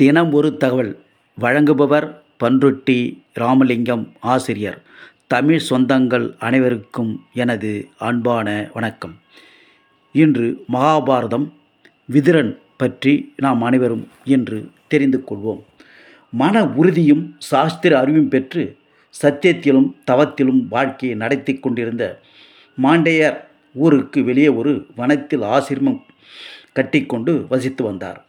தினம் ஒரு தகவல். வழங்குபவர் பன்ருட்டி ராமலிங்கம் ஆசிரியர். தமிழ் சொந்தங்கள் அனைவருக்கும் எனது அன்பான வணக்கம். இன்று மகாபாரதம் விதுரன் பற்றி நாம் அனைவரும் இன்று தெரிந்து கொள்வோம். மன உறுதியும் சாஸ்திர அறிவும் பெற்று சத்தியத்திலும் தவத்திலும் வாழ்க்கையை நடத்தி கொண்டிருந்த மாண்டையர் ஊருக்கு வெளியே ஒரு வனத்தில் ஆசிரமம் கட்டிக்கொண்டு வசித்து வந்தார்.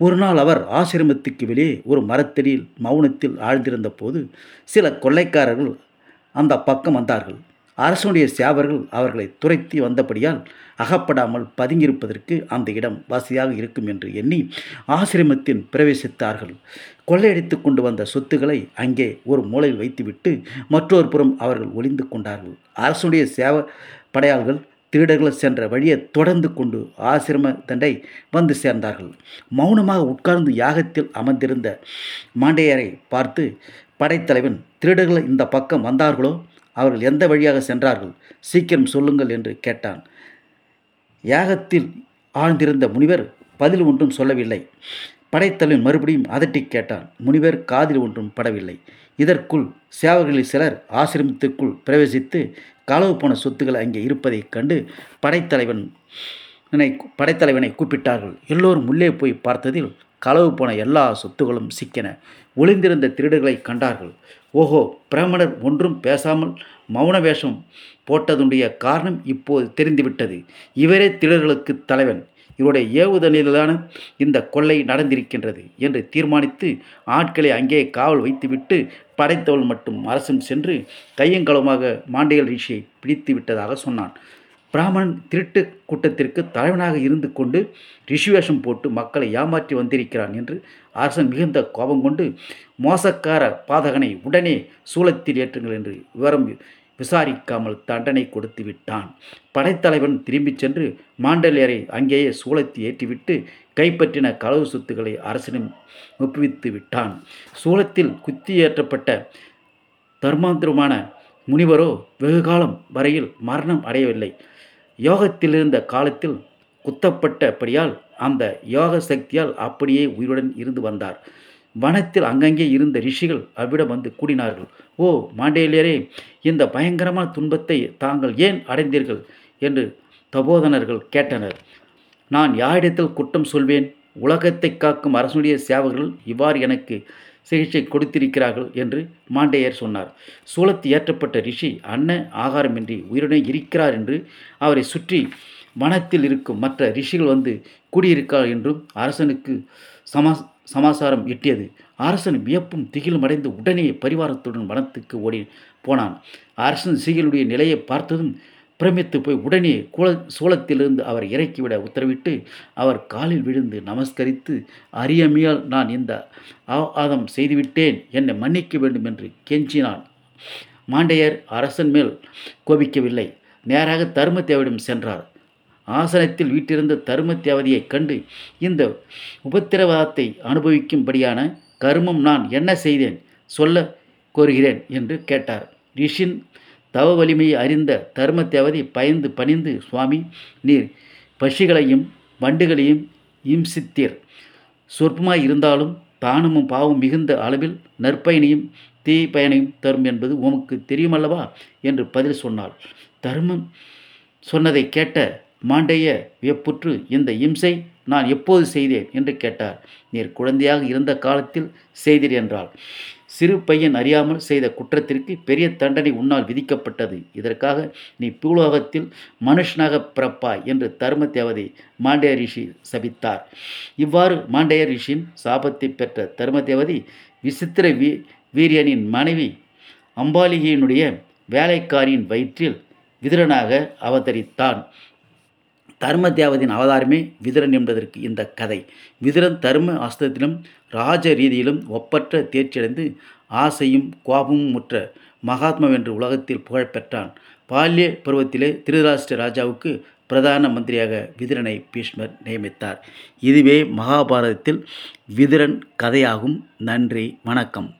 ஒரு நாள் அவர் ஆசிரமத்துக்கு வெளியே ஒரு மரத்தடியில் மௌனத்தில் ஆழ்ந்திருந்த போது சில கொள்ளைக்காரர்கள் அந்த பக்கம் வந்தார்கள். அரசனுடைய சேவர்கள் அவர்களை துரைத்தி வந்தபடியால் அகப்படாமல் பதுங்கியிருப்பதற்கு அந்த இடம் வசதியாக இருக்கும் என்று எண்ணி ஆசிரமத்தின் பிரவேசித்தார்கள். கொள்ளையடித்து கொண்டு வந்த சொத்துக்களை அங்கே ஒரு மூலையில் வைத்துவிட்டு மற்றொரு புறம் அவர்கள் ஒளிந்து கொண்டார்கள். அரசுடைய சேவ படையாள்கள் திருடர்கள் சென்ற வழியை தொடர்ந்து கொண்டு ஆசிரம தண்டை வந்து சேர்ந்தார்கள். மௌனமாக உட்கார்ந்து யாகத்தில் அமர்ந்திருந்த மாண்டையரை பார்த்து படைத்தலைவன் திருடர்கள் இந்த பக்கம் வந்தார்களோ? அவர்கள் எந்த வழியாக சென்றார்கள்? சீக்கிரம் சொல்லுங்கள் என்று கேட்டான். யாகத்தில் ஆழ்ந்திருந்த முனிவர் பதில் ஒன்றும் சொல்லவில்லை. படைத்தலைவன் மறுபடியும் அதட்டி கேட்டான். முனிவர் காதில் ஒன்றும் படவில்லை. இதற்குள் சேவர்களில் சிலர் ஆசிரமத்துக்குள் பிரவேசித்து களவு போன சொத்துக்கள் அங்கே இருப்பதைக் கண்டு படைத்தலைவன் படைத்தலைவனை கூப்பிட்டார்கள். எல்லோரும் உள்ளே போய் பார்த்ததில் களவு போன எல்லா சொத்துகளும் சிக்கின. ஒளிந்திருந்த திருடுகளை கண்டார்கள். ஓஹோ பிராமணர் ஒன்றும் பேசாமல் மௌன வேஷம் போட்டதுடைய காரணம் இப்போது தெரிந்துவிட்டது. இவரே திருடர்களுக்கு தலைவன். இவருடைய ஏவுதலிலான இந்த கொள்ளை நடந்திருக்கின்றது என்று தீர்மானித்து ஆட்களை அங்கே காவல் வைத்துவிட்டு படைத்தவள் மட்டும் அரசன் சென்று கையங்கலமாக மாண்டியல் ரிஷியை பிடித்து விட்டதாக சொன்னான். பிராமணன் திருட்டு கூட்டத்திற்கு தலைவனாக இருந்து கொண்டு ரிஷிவேஷம் போட்டு மக்களை ஏமாற்றி வந்திருக்கிறான் என்று அரசன் மிகுந்த கோபம் கொண்டு மோசக்கார பாதகனை உடனே சூளத்தில் ஏற்றுங்கள் என்று விவரம் விசாரிக்காமல் தண்டனை கொடுத்து விட்டான். படைத்தலைவன் திரும்பிச் சென்று மாண்டலியரை அங்கேயே சூளத்தி ஏற்றிவிட்டு கைப்பற்றின களவு சொத்துக்களை அரசனும் ஒப்புவித்து விட்டான். சூளத்தில் குத்தியேற்றப்பட்ட தர்மாந்திரமான முனிவரோ வெகு காலம் வரையில் மரணம் அடையவில்லை. யோகத்திலிருந்த காலத்தில் குத்தப்பட்டபடியால் அந்த யோக சக்தியால் அப்படியே உயிருடன் இருந்து வந்தார். வனத்தில் அங்கங்கே இருந்த ரிஷிகள் அவ்விடம் வந்து கூடினார்கள். ஓ மாண்டேலியரே இந்த பயங்கரமான துன்பத்தை தாங்கள் ஏன் அடைந்தீர்கள்? என்று தபோதனர்கள் கேட்டனர். நான் யாரிடத்தில் குற்றம் சொல்வேன்? உலகத்தை காக்கும் அரசுடைய சேவகர்கள் இவ்வாறு எனக்கு சிகிச்சை கொடுத்திருக்கிறார்கள் என்று மாண்டேயர் சொன்னார். சூளத்து ஏற்றப்பட்ட ரிஷி அன்ன ஆகாரமின்றி உயிருடன் இருக்கிறார் என்று அவரை சுற்றி வனத்தில் இருக்கும் மற்ற ரிஷிகள் வந்து கூடியிருக்கார் என்றும் அரசனுக்கு சமா சமாசாரம் எட்டியது. அரசன் வியப்பும் திகிலும் அடைந்து உடனே பரிவாரத்துடன் வனத்துக்கு ஓடி போனான். அரசன் சிகளுடைய நிலையை பார்த்ததும் பிரமித்து போய் உடனே குல சூளத்திலிருந்து அவர் இறக்கிவிட உத்தரவிட்டு அவர் காலில் விழுந்து நமஸ்கரித்து அறியமையால் நான் இந்த ஆதம் செய்துவிட்டேன் என்னை மன்னிக்க வேண்டும் என்று கெஞ்சினான். மாண்டையர் அரசன் மேல் கோபிக்கவில்லை. நேராக தர்மத்தேவிடம் சென்றார். ஆசனத்தில் வீட்டிருந்த தரும கண்டு இந்த உபத்திரவாதத்தை அனுபவிக்கும்படியான கருமம் நான் என்ன செய்தேன்? சொல்ல கோருகிறேன் என்று கேட்டார். ரிஷின் தவ வலிமையை அறிந்த தர்ம தேவதை பயந்து பணிந்து சுவாமி நீர் பஷிகளையும் வண்டுகளையும் இம்சித்தீர். சொற்பமாய் இருந்தாலும் தானமும் பாவம் மிகுந்த அளவில் நற்பயனையும் தீ பயனையும் தரும் என்பது உமக்கு தெரியுமல்லவா? என்று பதில் சொன்னாள். தர்மம் சொன்னதை கேட்ட மாண்டைய வியப்புற்று இந்த இம்சை நான் எப்போது செய்தேன்? என்று கேட்டார். நீர் குழந்தையாக இருந்த காலத்தில் செய்தீர் என்றாள். சிறு பையன் அறியாமல் செய்த குற்றத்திற்கு பெரிய தண்டனை உன்னால் விதிக்கப்பட்டது. இதற்காக நீ பூலோகத்தில் மனுஷனாக பிறப்பாய் என்று தர்ம தேவதை மாண்டைய ரிஷி சபித்தார். இவ்வாறு மாண்டைய ரிஷியின் சாபத்தை பெற்ற தர்ம தேவதை விசித்திர வீ வீரியனின் மனைவி அம்பாலிகையினுடைய வேலைக்காரியின் வயிற்றில் விதிரனாக அவதரித்தான். தர்ம தேவதின் அவதாரமே விதிரன் என்பதற்கு இந்த கதை. விதிரன் தர்ம அஸ்தத்திலும் ராஜ ரீதியிலும் ஒப்பற்ற தேர்ச்சியடைந்து ஆசையும் கோபமும் முற்ற மகாத்மா என்று உலகத்தில் புகழ் பெற்றான். பால்ய பருவத்திலே திருதராஷ்டிர ராஜாவுக்கு பிரதான மந்திரியாக விதிரனை பீஷ்மர் நியமித்தார். இதுவே மகாபாரதத்தில் விதிரன் கதையாகும். நன்றி வணக்கம்.